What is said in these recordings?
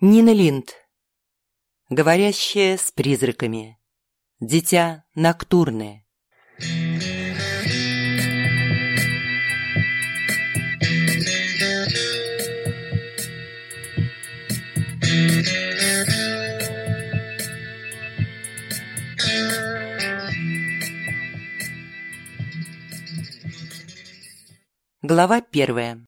Нина Линд. Говорящая с призраками. Дитя ноктурное. Глава первая.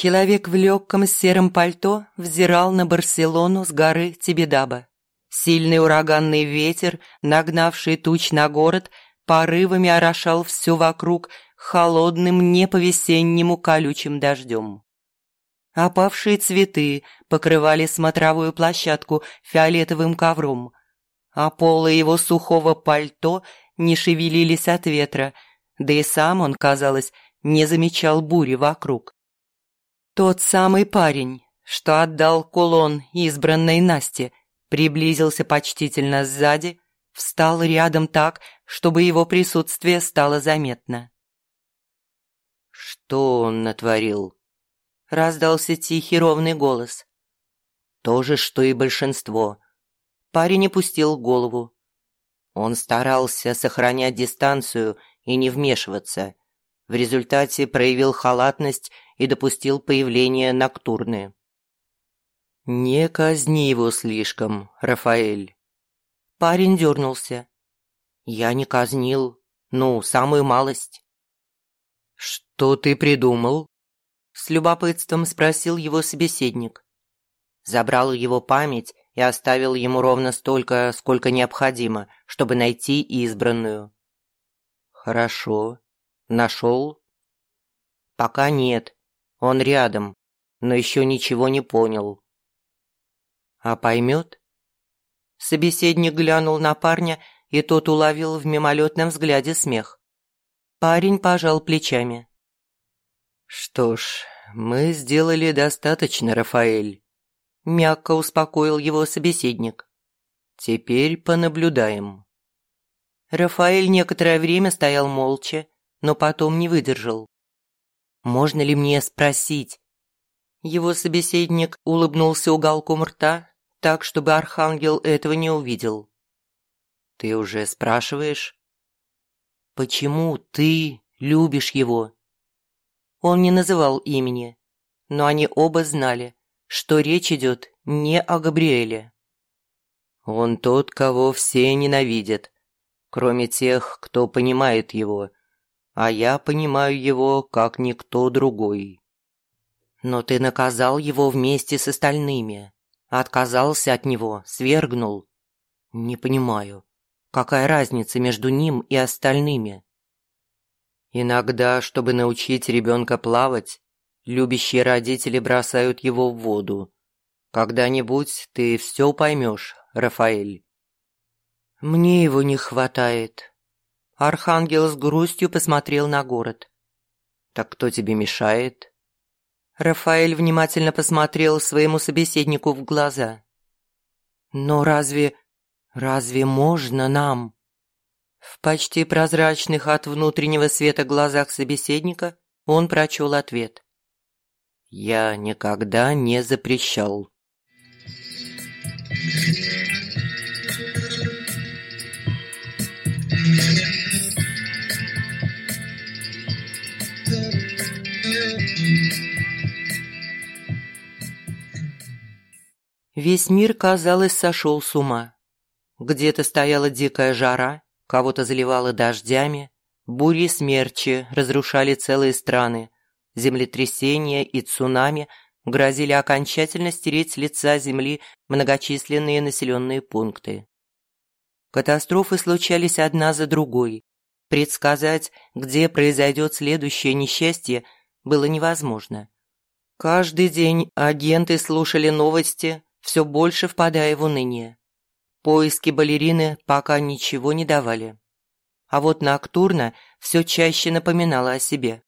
Человек в легком сером пальто взирал на Барселону с горы Тибидаба. Сильный ураганный ветер, нагнавший туч на город, порывами орошал все вокруг холодным не по-весеннему колючим дождем. Опавшие цветы покрывали смотровую площадку фиолетовым ковром, а полы его сухого пальто не шевелились от ветра, да и сам он, казалось, не замечал бури вокруг. Тот самый парень, что отдал кулон избранной Насте, приблизился почтительно сзади, встал рядом так, чтобы его присутствие стало заметно. «Что он натворил?» – раздался тихий ровный голос. «То же, что и большинство». Парень опустил голову. Он старался сохранять дистанцию и не вмешиваться. В результате проявил халатность и допустил появление Ноктурны. «Не казни его слишком, Рафаэль». Парень дернулся. «Я не казнил. Ну, самую малость». «Что ты придумал?» С любопытством спросил его собеседник. Забрал его память и оставил ему ровно столько, сколько необходимо, чтобы найти избранную. «Хорошо. Нашел?» «Пока нет. Он рядом, но еще ничего не понял. А поймет? Собеседник глянул на парня, и тот уловил в мимолетном взгляде смех. Парень пожал плечами. «Что ж, мы сделали достаточно, Рафаэль», – мягко успокоил его собеседник. «Теперь понаблюдаем». Рафаэль некоторое время стоял молча, но потом не выдержал. Можно ли мне спросить?» Его собеседник улыбнулся уголком рта, так, чтобы Архангел этого не увидел. «Ты уже спрашиваешь?» «Почему ты любишь его?» Он не называл имени, но они оба знали, что речь идет не о Габриэле. «Он тот, кого все ненавидят, кроме тех, кто понимает его а я понимаю его, как никто другой. Но ты наказал его вместе с остальными. Отказался от него, свергнул. Не понимаю, какая разница между ним и остальными? Иногда, чтобы научить ребенка плавать, любящие родители бросают его в воду. Когда-нибудь ты все поймешь, Рафаэль. Мне его не хватает, Архангел с грустью посмотрел на город. «Так кто тебе мешает?» Рафаэль внимательно посмотрел своему собеседнику в глаза. «Но разве... разве можно нам?» В почти прозрачных от внутреннего света глазах собеседника он прочел ответ. «Я никогда не запрещал». Весь мир, казалось, сошел с ума. Где-то стояла дикая жара, кого-то заливало дождями, бури и смерчи разрушали целые страны, землетрясения и цунами грозили окончательно стереть с лица земли многочисленные населенные пункты. Катастрофы случались одна за другой. Предсказать, где произойдет следующее несчастье, было невозможно. Каждый день агенты слушали новости, все больше впадая в уныние. Поиски балерины пока ничего не давали. А вот Ноктурна все чаще напоминала о себе.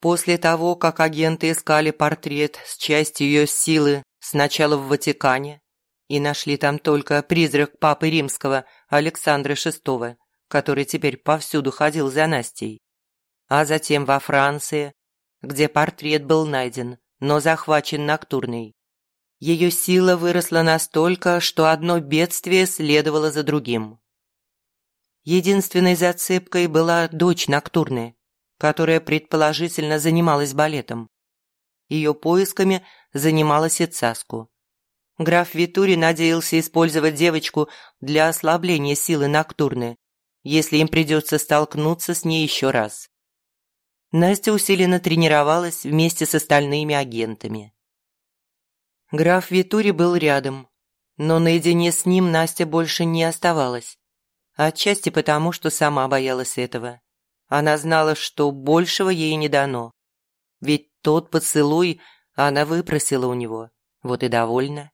После того, как агенты искали портрет с частью ее силы сначала в Ватикане и нашли там только призрак Папы Римского Александра VI, который теперь повсюду ходил за Настей, а затем во Франции, где портрет был найден но захвачен Ноктурной. Ее сила выросла настолько, что одно бедствие следовало за другим. Единственной зацепкой была дочь Ноктурны, которая предположительно занималась балетом. Ее поисками занималась Ицаску. Граф Витури надеялся использовать девочку для ослабления силы Ноктурны, если им придется столкнуться с ней еще раз. Настя усиленно тренировалась вместе с остальными агентами. Граф Витури был рядом, но наедине с ним Настя больше не оставалась. Отчасти потому, что сама боялась этого. Она знала, что большего ей не дано. Ведь тот поцелуй она выпросила у него. Вот и довольна.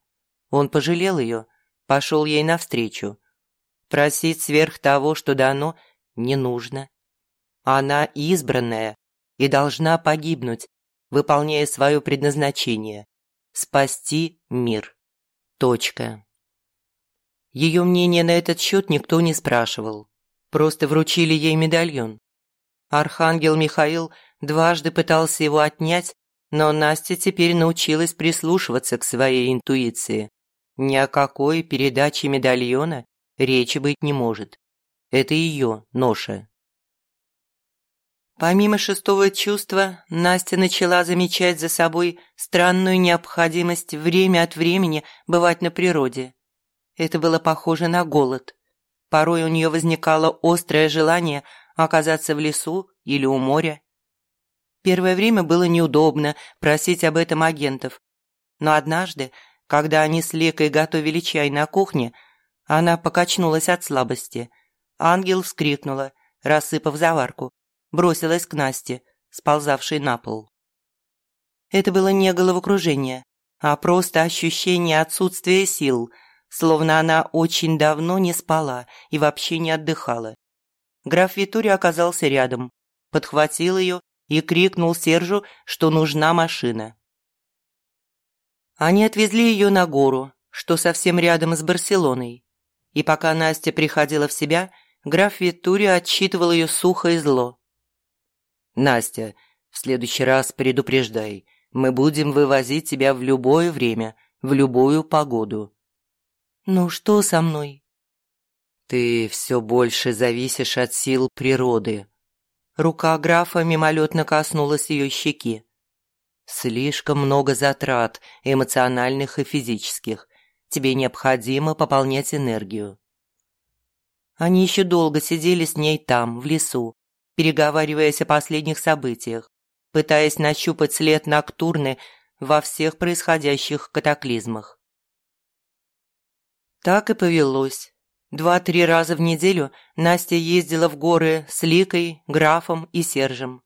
Он пожалел ее, пошел ей навстречу. Просить сверх того, что дано, не нужно. Она избранная и должна погибнуть, выполняя свое предназначение спасти мир. Точка. Ее мнение на этот счет никто не спрашивал. Просто вручили ей медальон. Архангел Михаил дважды пытался его отнять, но Настя теперь научилась прислушиваться к своей интуиции. Ни о какой передаче медальона речи быть не может. Это ее ноша. Помимо шестого чувства, Настя начала замечать за собой странную необходимость время от времени бывать на природе. Это было похоже на голод. Порой у нее возникало острое желание оказаться в лесу или у моря. Первое время было неудобно просить об этом агентов. Но однажды, когда они с Лекой готовили чай на кухне, она покачнулась от слабости. Ангел вскрикнула, рассыпав заварку бросилась к Насте, сползавшей на пол. Это было не головокружение, а просто ощущение отсутствия сил, словно она очень давно не спала и вообще не отдыхала. Граф Витури оказался рядом, подхватил ее и крикнул Сержу, что нужна машина. Они отвезли ее на гору, что совсем рядом с Барселоной. И пока Настя приходила в себя, граф Витури отчитывал ее сухо и зло. Настя, в следующий раз предупреждай. Мы будем вывозить тебя в любое время, в любую погоду. Ну что со мной? Ты все больше зависишь от сил природы. Рука графа мимолетно коснулась ее щеки. Слишком много затрат, эмоциональных и физических. Тебе необходимо пополнять энергию. Они еще долго сидели с ней там, в лесу, переговариваясь о последних событиях, пытаясь нащупать след Ноктурны во всех происходящих катаклизмах. Так и повелось. Два-три раза в неделю Настя ездила в горы с Ликой, Графом и Сержем.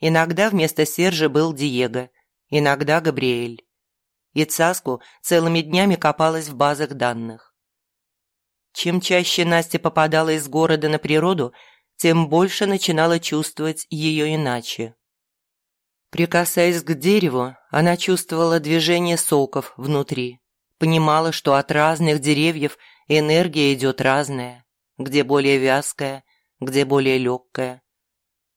Иногда вместо Сержа был Диего, иногда Габриэль. И Цаску целыми днями копалась в базах данных. Чем чаще Настя попадала из города на природу, тем больше начинала чувствовать ее иначе. Прикасаясь к дереву, она чувствовала движение соков внутри, понимала, что от разных деревьев энергия идет разная, где более вязкая, где более легкая.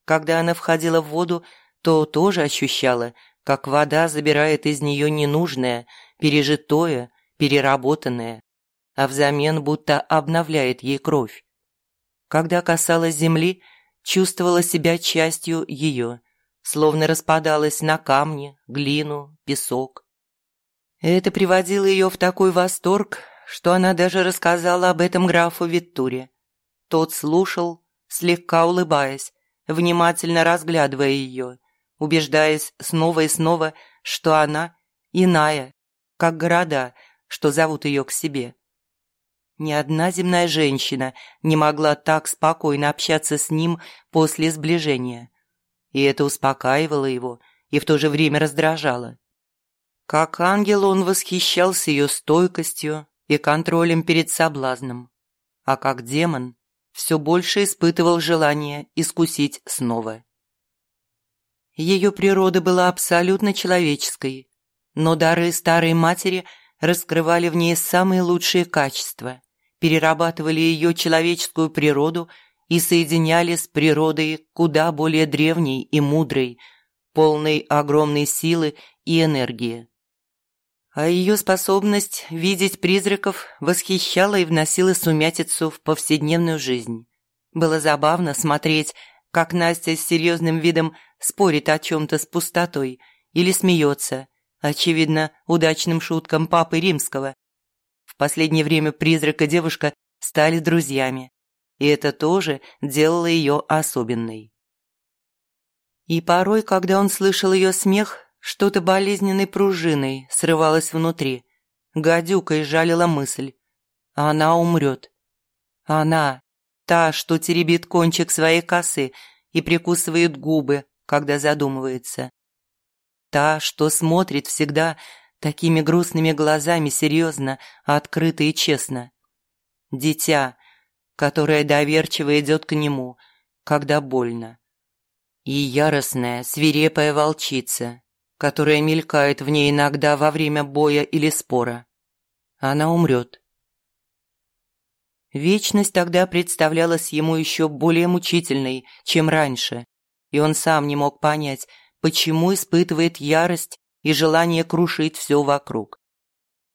Когда она входила в воду, то тоже ощущала, как вода забирает из нее ненужное, пережитое, переработанное, а взамен будто обновляет ей кровь. Когда касалась земли, чувствовала себя частью ее, словно распадалась на камни, глину, песок. Это приводило ее в такой восторг, что она даже рассказала об этом графу Виттуре. Тот слушал, слегка улыбаясь, внимательно разглядывая ее, убеждаясь снова и снова, что она иная, как города, что зовут ее к себе. Ни одна земная женщина не могла так спокойно общаться с ним после сближения. И это успокаивало его и в то же время раздражало. Как ангел он восхищался ее стойкостью и контролем перед соблазном, а как демон все больше испытывал желание искусить снова. Ее природа была абсолютно человеческой, но дары старой матери раскрывали в ней самые лучшие качества перерабатывали ее человеческую природу и соединяли с природой куда более древней и мудрой, полной огромной силы и энергии. А ее способность видеть призраков восхищала и вносила сумятицу в повседневную жизнь. Было забавно смотреть, как Настя с серьезным видом спорит о чем-то с пустотой или смеется, очевидно, удачным шуткам папы римского. В последнее время призрак и девушка стали друзьями, и это тоже делало ее особенной. И порой, когда он слышал ее смех, что-то болезненной пружиной срывалось внутри. Гадюкой жалила мысль. Она умрет. Она, та, что теребит кончик своей косы и прикусывает губы, когда задумывается. Та, что смотрит всегда такими грустными глазами серьезно, открыто и честно. Дитя, которое доверчиво идет к нему, когда больно. И яростная, свирепая волчица, которая мелькает в ней иногда во время боя или спора. Она умрет. Вечность тогда представлялась ему еще более мучительной, чем раньше, и он сам не мог понять, почему испытывает ярость и желание крушить все вокруг.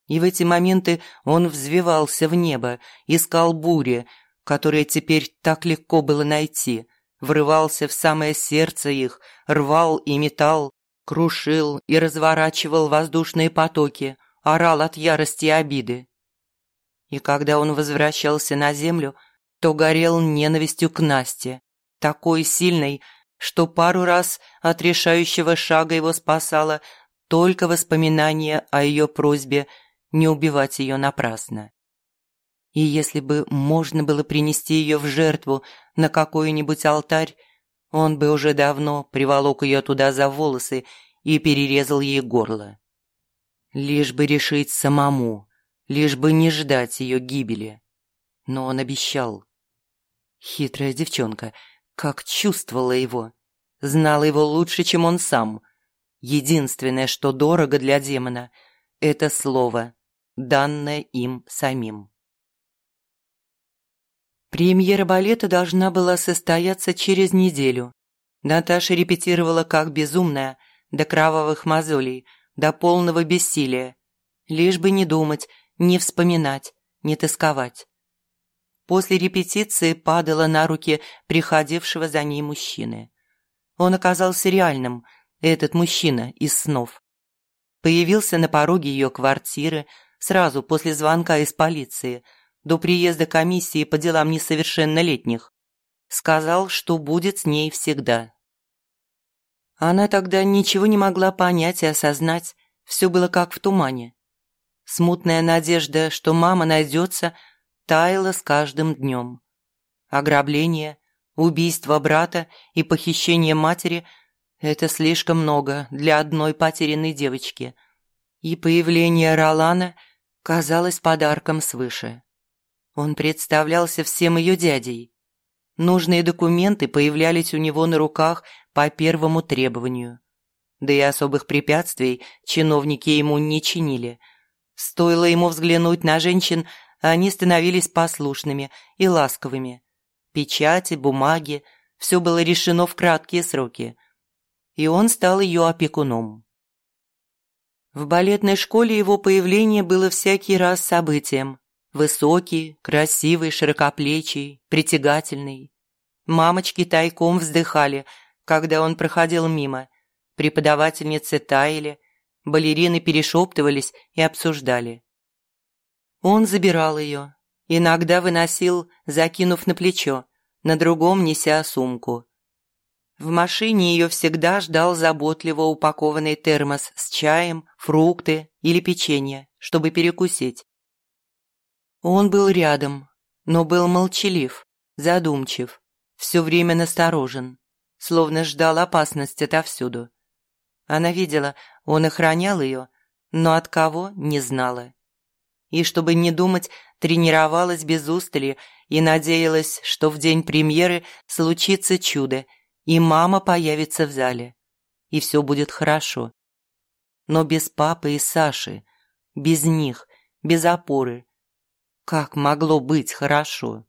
И в эти моменты он взвивался в небо, искал бури, которые теперь так легко было найти, врывался в самое сердце их, рвал и метал, крушил и разворачивал воздушные потоки, орал от ярости и обиды. И когда он возвращался на землю, то горел ненавистью к Насте, такой сильной, что пару раз от решающего шага его спасало только воспоминание о ее просьбе не убивать ее напрасно. И если бы можно было принести ее в жертву на какой-нибудь алтарь, он бы уже давно приволок ее туда за волосы и перерезал ей горло. Лишь бы решить самому, лишь бы не ждать ее гибели. Но он обещал. Хитрая девчонка, как чувствовала его, знала его лучше, чем он сам. Единственное, что дорого для демона, это слово, данное им самим. Премьера балета должна была состояться через неделю. Наташа репетировала как безумная, до кровавых мозолей, до полного бессилия. Лишь бы не думать, не вспоминать, не тосковать. После репетиции падала на руки приходившего за ней мужчины. Он оказался реальным, этот мужчина из снов. Появился на пороге ее квартиры сразу после звонка из полиции – до приезда комиссии по делам несовершеннолетних. Сказал, что будет с ней всегда. Она тогда ничего не могла понять и осознать, все было как в тумане. Смутная надежда, что мама найдется, таяла с каждым днем. Ограбление, убийство брата и похищение матери – это слишком много для одной потерянной девочки. И появление Ролана казалось подарком свыше. Он представлялся всем ее дядей. Нужные документы появлялись у него на руках по первому требованию. Да и особых препятствий чиновники ему не чинили. Стоило ему взглянуть на женщин, они становились послушными и ласковыми. Печати, бумаги – все было решено в краткие сроки. И он стал ее опекуном. В балетной школе его появление было всякий раз событием. Высокий, красивый, широкоплечий, притягательный. Мамочки тайком вздыхали, когда он проходил мимо. Преподавательницы таяли, балерины перешептывались и обсуждали. Он забирал ее, иногда выносил, закинув на плечо, на другом неся сумку. В машине ее всегда ждал заботливо упакованный термос с чаем, фрукты или печенье, чтобы перекусить. Он был рядом, но был молчалив, задумчив, все время насторожен, словно ждал опасности отовсюду. Она видела, он охранял ее, но от кого – не знала. И чтобы не думать, тренировалась без устали и надеялась, что в день премьеры случится чудо, и мама появится в зале, и все будет хорошо. Но без папы и Саши, без них, без опоры, как могло быть хорошо?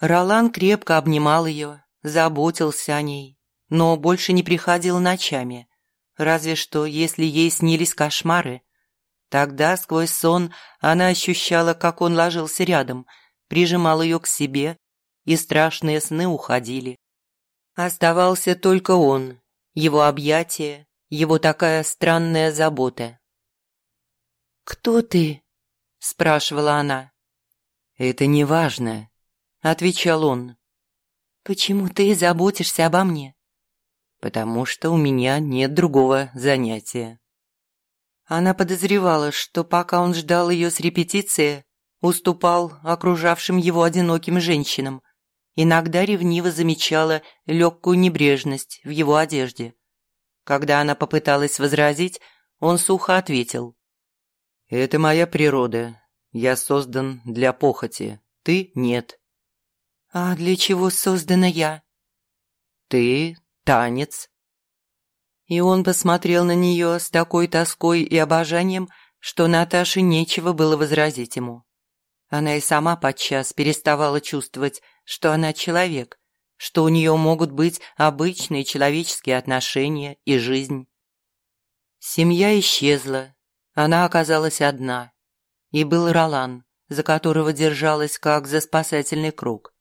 Ролан крепко обнимал ее, заботился о ней, но больше не приходил ночами, разве что если ей снились кошмары. Тогда сквозь сон она ощущала, как он ложился рядом, прижимал ее к себе, и страшные сны уходили. Оставался только он, его объятия, его такая странная забота. «Кто ты?» – спрашивала она. «Это не важно», – отвечал он. «Почему ты заботишься обо мне?» «Потому что у меня нет другого занятия». Она подозревала, что пока он ждал ее с репетиции, уступал окружавшим его одиноким женщинам. Иногда ревниво замечала легкую небрежность в его одежде. Когда она попыталась возразить, он сухо ответил. «Это моя природа. Я создан для похоти. Ты – нет». «А для чего создана я?» «Ты – танец». И он посмотрел на нее с такой тоской и обожанием, что Наташе нечего было возразить ему. Она и сама подчас переставала чувствовать, что она человек, что у нее могут быть обычные человеческие отношения и жизнь. Семья исчезла, она оказалась одна. И был Ролан, за которого держалась как за спасательный круг.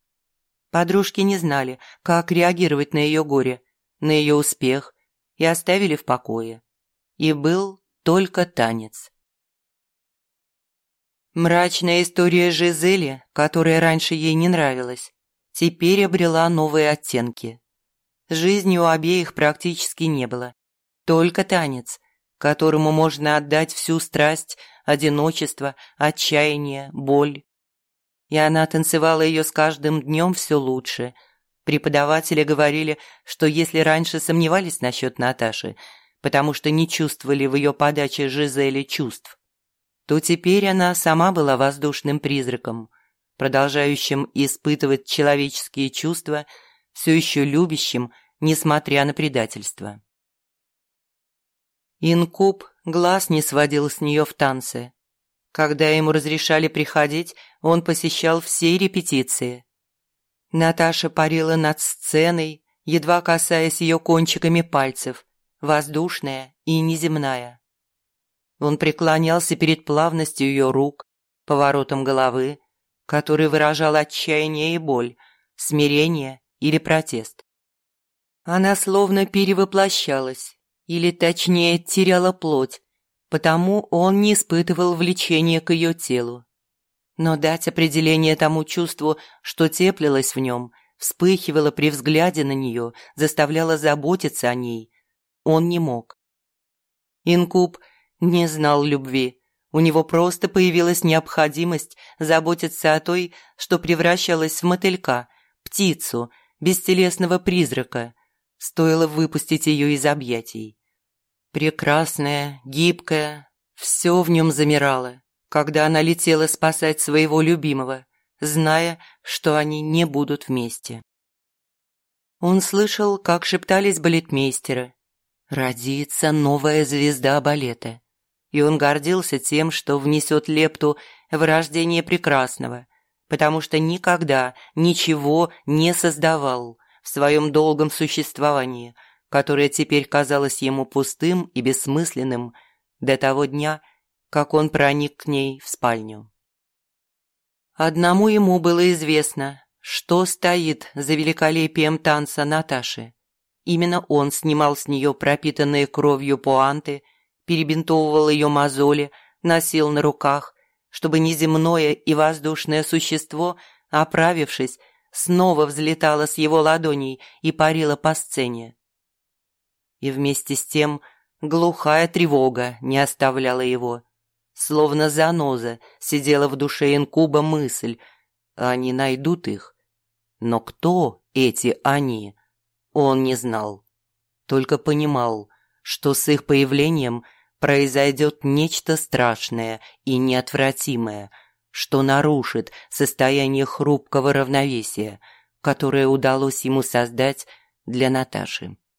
Подружки не знали, как реагировать на ее горе, на ее успех, и оставили в покое. И был только танец. Мрачная история Жизели, которая раньше ей не нравилась, теперь обрела новые оттенки. Жизни у обеих практически не было. Только танец, которому можно отдать всю страсть, одиночество, отчаяние, боль. И она танцевала ее с каждым днем все лучше – Преподаватели говорили, что если раньше сомневались насчет Наташи, потому что не чувствовали в ее подаче Жизели чувств, то теперь она сама была воздушным призраком, продолжающим испытывать человеческие чувства, все еще любящим, несмотря на предательство. Инкуб глаз не сводил с нее в танце. Когда ему разрешали приходить, он посещал все репетиции. Наташа парила над сценой, едва касаясь ее кончиками пальцев, воздушная и неземная. Он преклонялся перед плавностью ее рук, поворотом головы, который выражал отчаяние и боль, смирение или протест. Она словно перевоплощалась, или точнее теряла плоть, потому он не испытывал влечения к ее телу. Но дать определение тому чувству, что теплилось в нем, вспыхивало при взгляде на нее, заставляло заботиться о ней, он не мог. Инкуб не знал любви. У него просто появилась необходимость заботиться о той, что превращалась в мотылька, птицу, бестелесного призрака. Стоило выпустить ее из объятий. Прекрасная, гибкая, все в нем замирало когда она летела спасать своего любимого, зная, что они не будут вместе. Он слышал, как шептались балетмейстеры. «Родится новая звезда балета». И он гордился тем, что внесет лепту в рождение прекрасного, потому что никогда ничего не создавал в своем долгом существовании, которое теперь казалось ему пустым и бессмысленным до того дня, как он проник к ней в спальню. Одному ему было известно, что стоит за великолепием танца Наташи. Именно он снимал с нее пропитанные кровью пуанты, перебинтовывал ее мозоли, носил на руках, чтобы неземное и воздушное существо, оправившись, снова взлетало с его ладоней и парило по сцене. И вместе с тем глухая тревога не оставляла его. Словно заноза сидела в душе инкуба мысль. Они найдут их. Но кто эти они? Он не знал. Только понимал, что с их появлением произойдет нечто страшное и неотвратимое, что нарушит состояние хрупкого равновесия, которое удалось ему создать для Наташи.